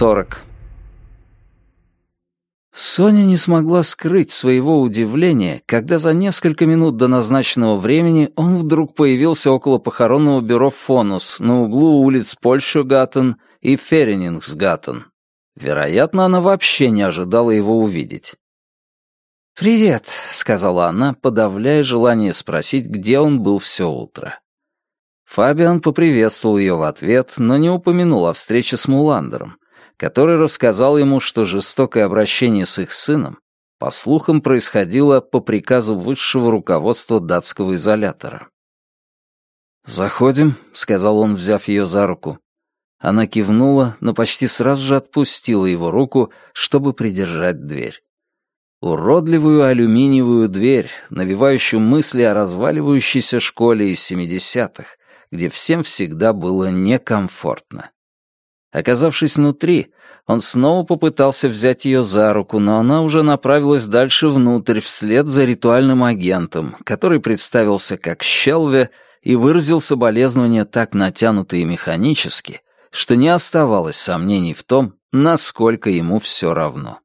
40. Соня не смогла скрыть своего удивления, когда за несколько минут до назначенного времени он вдруг появился около похоронного бюро «Фонус» на углу улиц Польшугаттен и Ференингсгаттен. Вероятно, она вообще не ожидала его увидеть. «Привет», — сказала она, подавляя желание спросить, где он был все утро. Фабиан поприветствовал ее в ответ, но не упомянул о встрече с Муландером, который рассказал ему, что жестокое обращение с их сыном, по слухам, происходило по приказу высшего руководства датского изолятора. «Заходим», — сказал он, взяв ее за руку. Она кивнула, но почти сразу же отпустила его руку, чтобы придержать дверь. Уродливую алюминиевую дверь, навевающую мысли о разваливающейся школе из семидесятых, где всем всегда было некомфортно. Оказавшись внутри, он снова попытался взять ее за руку, но она уже направилась дальше внутрь, вслед за ритуальным агентом, который представился как Щелве и выразил соболезнования так натянуто и механически, что не оставалось сомнений в том, насколько ему все равно.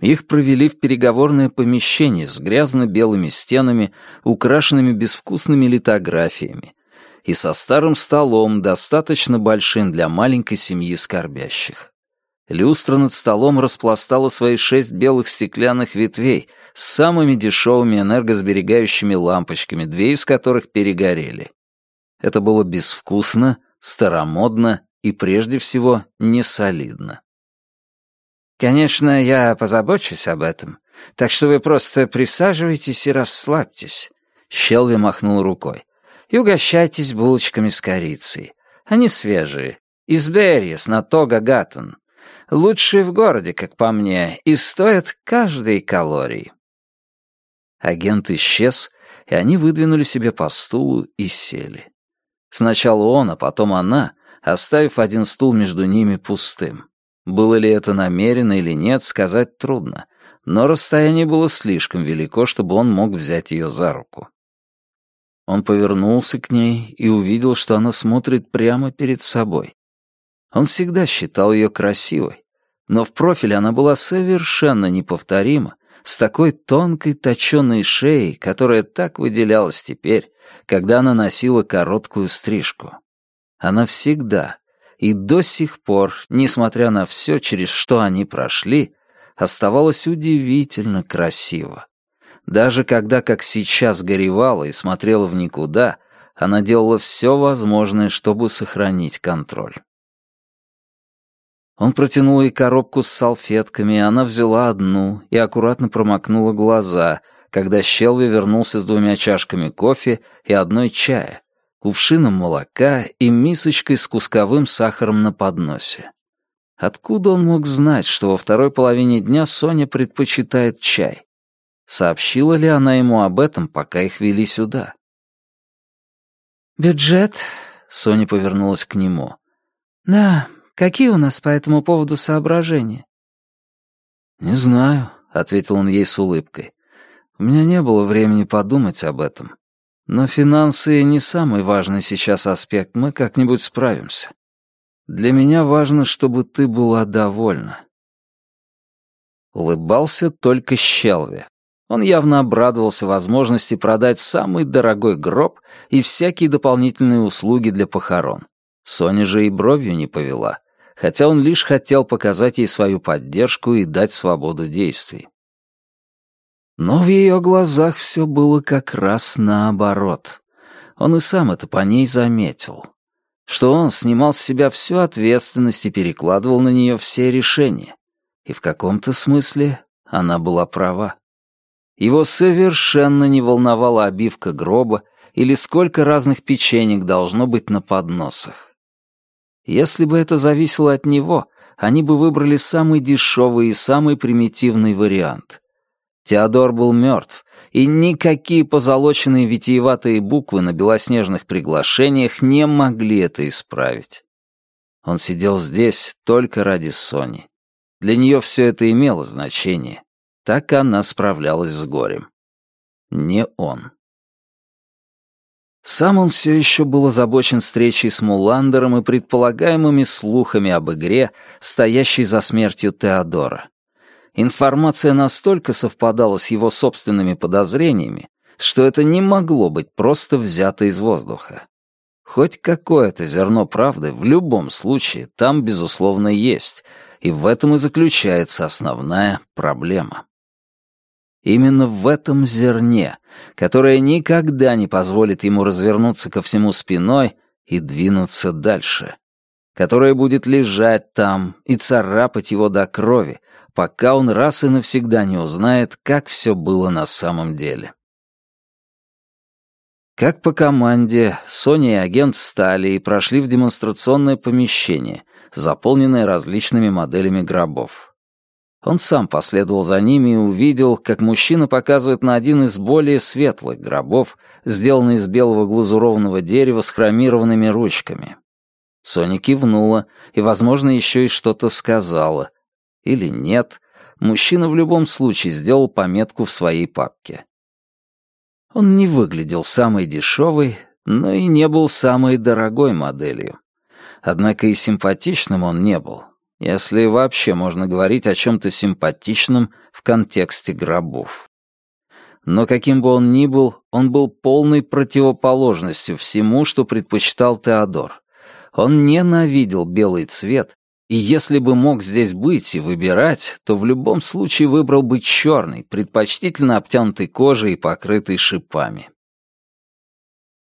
Их провели в переговорное помещение с грязно-белыми стенами, украшенными безвкусными литографиями, и со старым столом, достаточно большим для маленькой семьи скорбящих. Люстра над столом распластала свои шесть белых стеклянных ветвей с самыми дешевыми энергосберегающими лампочками, две из которых перегорели. Это было безвкусно, старомодно и, прежде всего, несолидно. «Конечно, я позабочусь об этом, так что вы просто присаживайтесь и расслабьтесь», — Щелви махнул рукой и угощайтесь булочками с корицей. Они свежие, из Берьес на Тога-Гаттен. Лучшие в городе, как по мне, и стоят каждой калории. Агент исчез, и они выдвинули себе по стулу и сели. Сначала он, а потом она, оставив один стул между ними пустым. Было ли это намеренно или нет, сказать трудно, но расстояние было слишком велико, чтобы он мог взять ее за руку. Он повернулся к ней и увидел, что она смотрит прямо перед собой. Он всегда считал ее красивой, но в профиле она была совершенно неповторима, с такой тонкой точенной шеей, которая так выделялась теперь, когда она носила короткую стрижку. Она всегда и до сих пор, несмотря на все, через что они прошли, оставалась удивительно красива. Даже когда, как сейчас, горевала и смотрела в никуда, она делала все возможное, чтобы сохранить контроль. Он протянул ей коробку с салфетками, она взяла одну и аккуратно промокнула глаза, когда Щелви вернулся с двумя чашками кофе и одной чая, кувшином молока и мисочкой с кусковым сахаром на подносе. Откуда он мог знать, что во второй половине дня Соня предпочитает чай? Сообщила ли она ему об этом, пока их вели сюда? «Бюджет?» — Соня повернулась к нему. «Да, какие у нас по этому поводу соображения?» «Не знаю», — ответил он ей с улыбкой. «У меня не было времени подумать об этом. Но финансы не самый важный сейчас аспект, мы как-нибудь справимся. Для меня важно, чтобы ты была довольна». Улыбался только Щелви. Он явно обрадовался возможности продать самый дорогой гроб и всякие дополнительные услуги для похорон. Соня же и бровью не повела, хотя он лишь хотел показать ей свою поддержку и дать свободу действий. Но в ее глазах все было как раз наоборот. Он и сам это по ней заметил. Что он снимал с себя всю ответственность и перекладывал на нее все решения. И в каком-то смысле она была права. Его совершенно не волновала обивка гроба или сколько разных печенек должно быть на подносах. Если бы это зависело от него, они бы выбрали самый дешевый и самый примитивный вариант. Теодор был мертв, и никакие позолоченные витиеватые буквы на белоснежных приглашениях не могли это исправить. Он сидел здесь только ради Сони. Для нее все это имело значение. Так она справлялась с горем. Не он. Сам он все еще был озабочен встречей с Муландером и предполагаемыми слухами об игре, стоящей за смертью Теодора. Информация настолько совпадала с его собственными подозрениями, что это не могло быть просто взято из воздуха. Хоть какое-то зерно правды в любом случае там, безусловно, есть, и в этом и заключается основная проблема. Именно в этом зерне, которое никогда не позволит ему развернуться ко всему спиной и двинуться дальше, которое будет лежать там и царапать его до крови, пока он раз и навсегда не узнает, как все было на самом деле. Как по команде, Соня и агент встали и прошли в демонстрационное помещение, заполненное различными моделями гробов. Он сам последовал за ними и увидел, как мужчина показывает на один из более светлых гробов, сделанный из белого глазурованного дерева с хромированными ручками. Соня кивнула и, возможно, еще и что-то сказала. Или нет, мужчина в любом случае сделал пометку в своей папке. Он не выглядел самой дешевой, но и не был самой дорогой моделью. Однако и симпатичным он не был если вообще можно говорить о чем-то симпатичном в контексте гробов. Но каким бы он ни был, он был полной противоположностью всему, что предпочитал Теодор. Он ненавидел белый цвет, и если бы мог здесь быть и выбирать, то в любом случае выбрал бы черный, предпочтительно обтянутый кожей и покрытый шипами.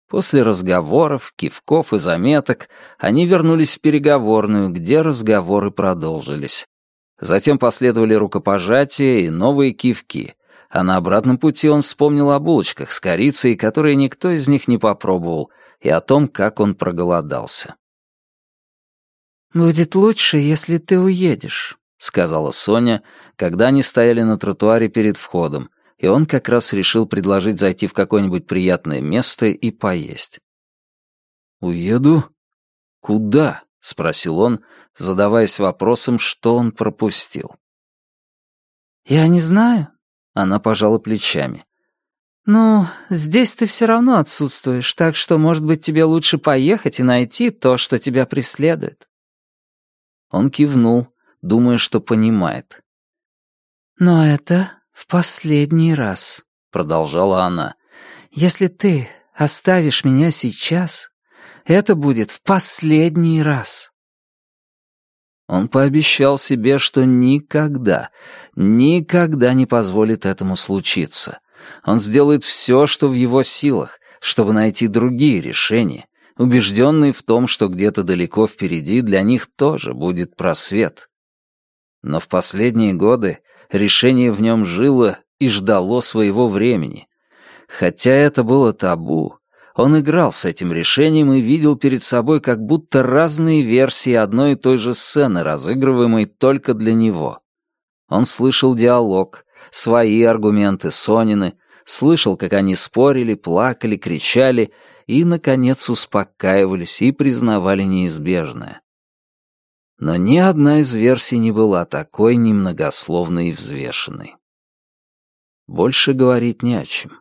После разговоров, кивков и заметок они вернулись в переговорную, где разговоры продолжились. Затем последовали рукопожатия и новые кивки, а на обратном пути он вспомнил о булочках с корицей, которые никто из них не попробовал, и о том, как он проголодался. «Будет лучше, если ты уедешь», — сказала Соня, когда они стояли на тротуаре перед входом, и он как раз решил предложить зайти в какое-нибудь приятное место и поесть. «Уеду? Куда?» — спросил он, задаваясь вопросом, что он пропустил. «Я не знаю», — она пожала плечами. «Ну, здесь ты все равно отсутствуешь, так что, может быть, тебе лучше поехать и найти то, что тебя преследует». Он кивнул, думая, что понимает. «Но это «В последний раз», — продолжала она, — «если ты оставишь меня сейчас, это будет в последний раз». Он пообещал себе, что никогда, никогда не позволит этому случиться. Он сделает все, что в его силах, чтобы найти другие решения, убежденный в том, что где-то далеко впереди для них тоже будет просвет. Но в последние годы решение в нем жило и ждало своего времени. Хотя это было табу, он играл с этим решением и видел перед собой как будто разные версии одной и той же сцены, разыгрываемой только для него. Он слышал диалог, свои аргументы Сонины, слышал, как они спорили, плакали, кричали и, наконец, успокаивались и признавали неизбежное. Но ни одна из версий не была такой немногословной и взвешенной. Больше говорить не о чем.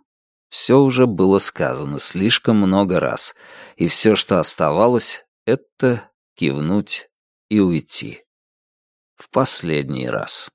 Все уже было сказано слишком много раз, и все, что оставалось, — это кивнуть и уйти. В последний раз.